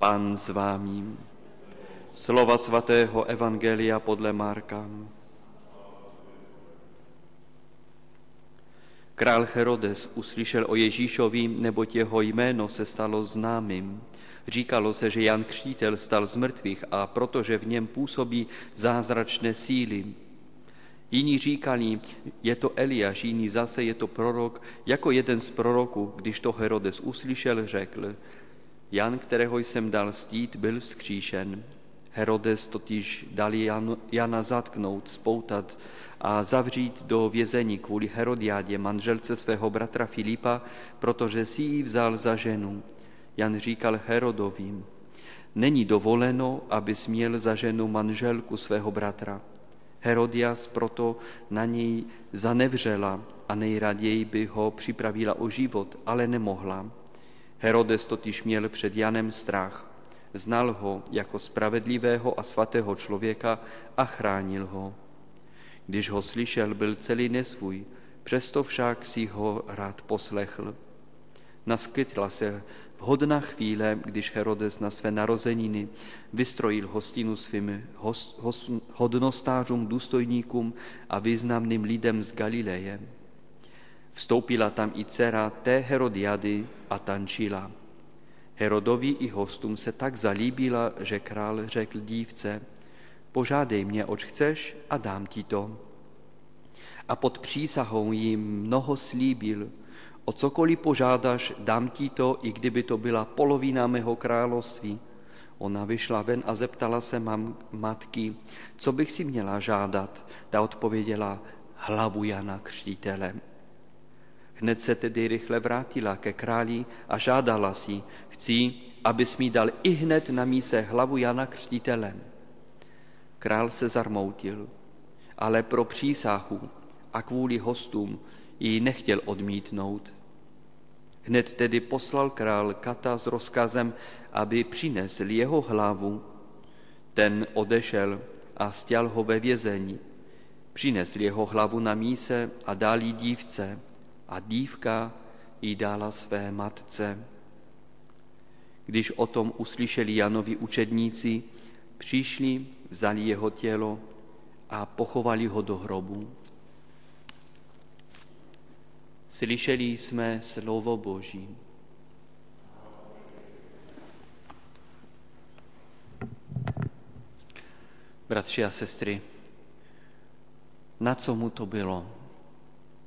Pán s vámi. Slova svatého Evangelia podle Marka. Král Herodes uslyšel o Ježíšovi, neboť jeho jméno se stalo známým. Říkalo se, že Jan Křtítel stal z mrtvých a protože v něm působí zázračné síly. Jiní říkali, je to Eliáš, jiní zase je to prorok. Jako jeden z proroků, když to Herodes uslyšel, řekl, Jan, kterého jsem dal stít, byl vzkříšen. Herodes totiž dal Jan, Jana zatknout, spoutat a zavřít do vězení kvůli Herodiádě, manželce svého bratra Filipa, protože si ji vzal za ženu. Jan říkal Herodovým, není dovoleno, aby směl za ženu manželku svého bratra. Herodias proto na něj zanevřela a nejraději by ho připravila o život, ale nemohla. Herodes totiž měl před Janem strach. Znal ho jako spravedlivého a svatého člověka a chránil ho. Když ho slyšel, byl celý nesvůj, přesto však si ho rád poslechl. Naskytla se vhodná chvíle, když Herodes na své narozeniny vystrojil hostinu svým host, host, hodnostářům, důstojníkům a významným lidem z Galileje. Vstoupila tam i dcera té Herodiady a tančila. Herodovi i hostům se tak zalíbila, že král řekl dívce, požádej mě, oč chceš a dám ti to. A pod přísahou jim mnoho slíbil, o cokoliv požádáš, dám ti to, i kdyby to byla polovina mého království. Ona vyšla ven a zeptala se mám matky, co bych si měla žádat. Ta odpověděla, hlavu Jana Křtítele. Hned se tedy rychle vrátila ke králi a žádala si, chci, abys mi dal i hned na míse hlavu Jana Křtítele. Král se zarmoutil, ale pro přísahu a kvůli hostům ji nechtěl odmítnout. Hned tedy poslal král Kata s rozkazem, aby přinesl jeho hlavu. Ten odešel a stěl ho ve vězení. Přinesl jeho hlavu na míse a dal jí dívce a dívka ji dala své matce. Když o tom uslyšeli Janovi učedníci, přišli, vzali jeho tělo a pochovali ho do hrobu. Slyšeli jsme slovo Boží. Bratři a sestry, na co mu to bylo?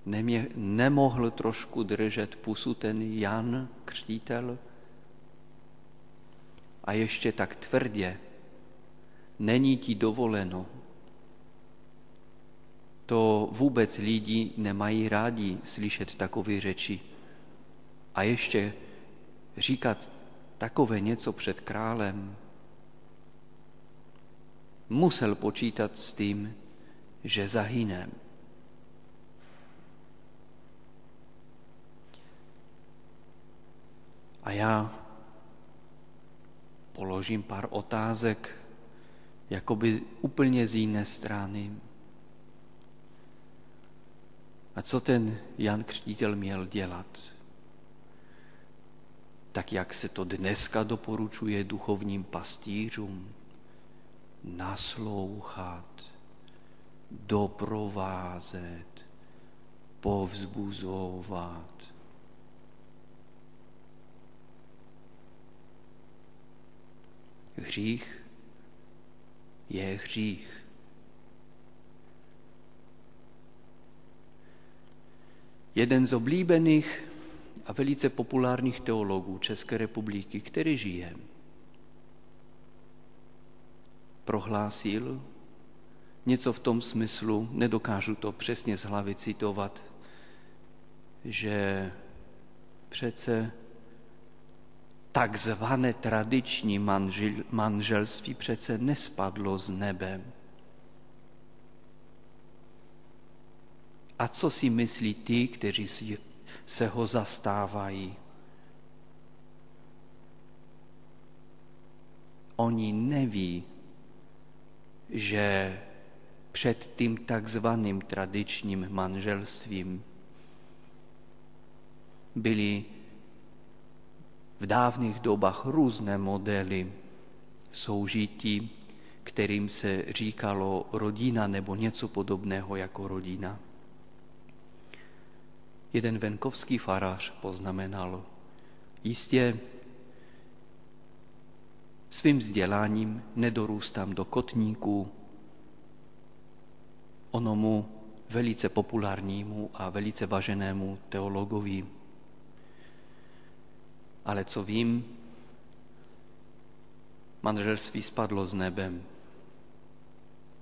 Nemě, nemohl trošku držet pusu ten Jan Křtítel? A ještě tak tvrdě, není ti dovoleno, to vůbec lidi nemají rádi slyšet takové řeči. A ještě říkat takové něco před králem. Musel počítat s tím, že zahyne. A já položím pár otázek, jakoby úplně z jiné strany. A co ten Jan Křtítel měl dělat? Tak jak se to dneska doporučuje duchovním pastýřům? Naslouchat, doprovázet, povzbuzovat. Hřích je hřích. jeden z oblíbených a velice populárních teologů České republiky, který žije, prohlásil něco v tom smyslu, nedokážu to přesně z hlavy citovat, že přece takzvané tradiční manžel, manželství přece nespadlo z nebe. A co si myslí ty, kteří si se ho zastávají? Oni neví, že před tím takzvaným tradičním manželstvím byly v dávných dobách různé modely soužití, kterým se říkalo rodina nebo něco podobného jako rodina. Jeden venkovský farář poznamenal, jistě svým vzděláním nedorůstám do kotníku onomu velice populárnímu a velice važenému teologovi. Ale co vím, manželství spadlo z nebem.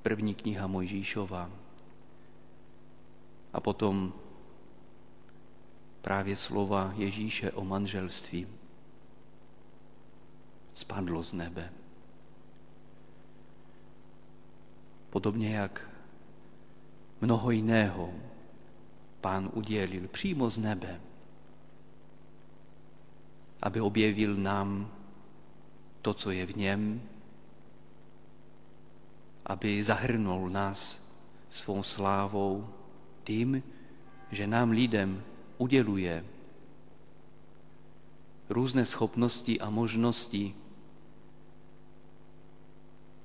První kniha Mojžíšova. A potom právě slova Ježíše o manželství spadlo z nebe. Podobně jak mnoho jiného pán udělil přímo z nebe, aby objevil nám to, co je v něm, aby zahrnul nás svou slávou tím, že nám lidem uděluje různé schopnosti a možnosti,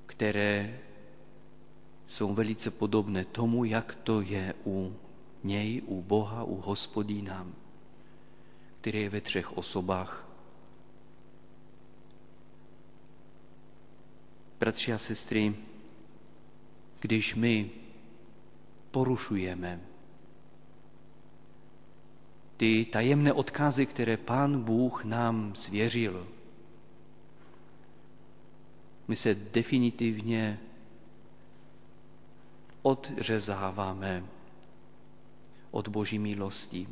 které jsou velice podobné tomu, jak to je u něj, u Boha, u hospodína, který je ve třech osobách. Bratři a sestry, když my porušujeme ty tajemné odkazy, které Pán Bůh nám svěřil, my se definitivně odřezáváme od Boží milosti.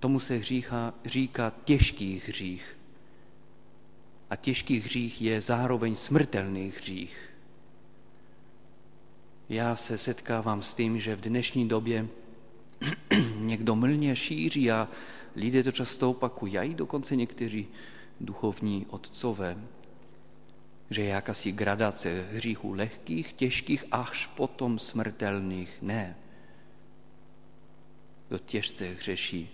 Tomu se hřícha, říká těžký hřích. A těžký hřích je zároveň smrtelný hřích. Já se setkávám s tím, že v dnešní době někdo mlně šíří a lidé to často opakují, dokonce někteří duchovní otcové, že je jakási gradace hříchů lehkých, těžkých, až potom smrtelných. Ne. Kdo těžce hřeší,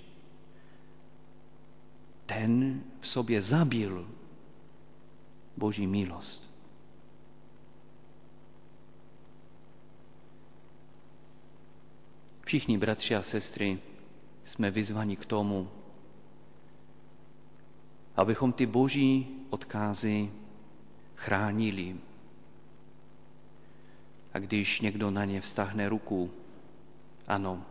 ten v sobě zabil Boží milost. Všichni bratři a sestry jsme vyzvani k tomu, abychom ty boží odkázy chránili. A když někdo na ně vztahne ruku, ano,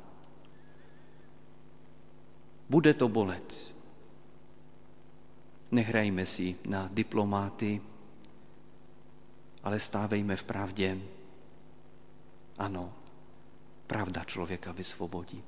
bude to bolet. Nehrajme si na diplomáty, ale stávejme v pravdě. Ano, pravda člověka vysvobodí.